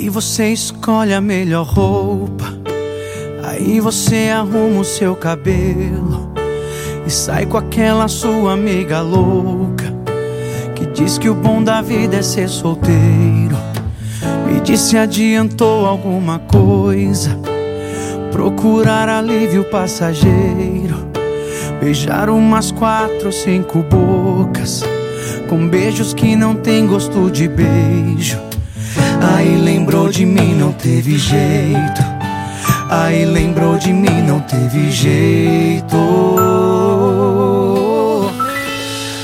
Aí você escolhe a melhor roupa. Aí você arruma o seu cabelo. E sai com aquela sua amiga louca. Que diz que o bom da vida é ser solteiro. Me disse adiantou alguma coisa. Procurar alívio passageiro. Beijar umas quatro, cinco bocas. Com beijos que não tem gosto de beijo. Aí lembrou de mim, não teve jeito. Aí lembrou de mim, não teve jeito.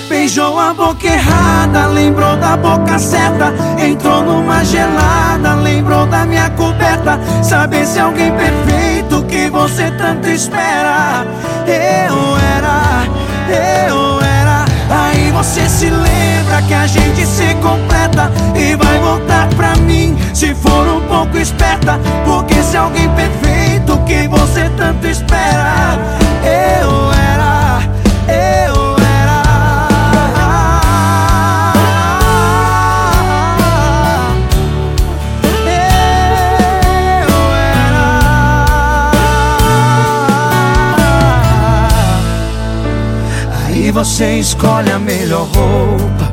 Beijou a boca errada, lembrou da boca certa. Entrou numa gelada, lembrou da minha coberta. Saber se alguém perfeito que você tanto espera. Eu era, eu era. Você se lembra que a gente se completa e vai voltar pra mim se for um pouco esperta. Porque se alguém perfeito que você tanto espera, Aí você escolhe a melhor roupa.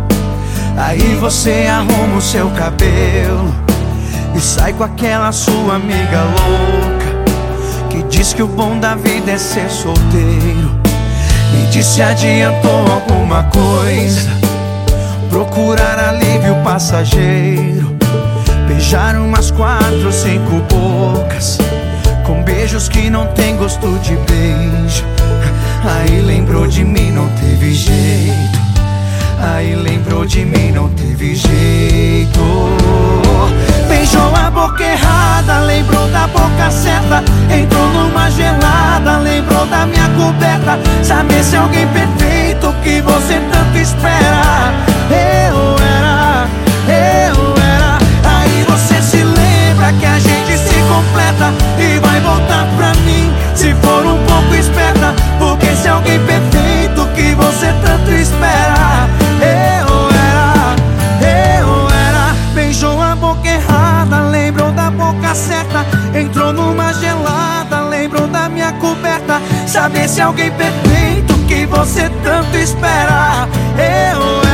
Aí você arruma o seu cabelo e sai com aquela sua amiga louca que diz que o bom da vida é ser solteiro. Me disse adiantou alguma coisa, procurar alívio passageiro, beijar umas quatro, cinco bocas, com beijos que não tem gosto de beijo. Aí lembrou de mim, não teve jeito. Aí lembrou de mim, não teve jeito. Beijou a boca errada, lembrou da boca certa. Entrou numa gelada, lembrou da minha coberta. Saber se alguém perfeito que você tanto espera. Eu coberta. Saber se alguém perfeito que você tanto espera. Eu eu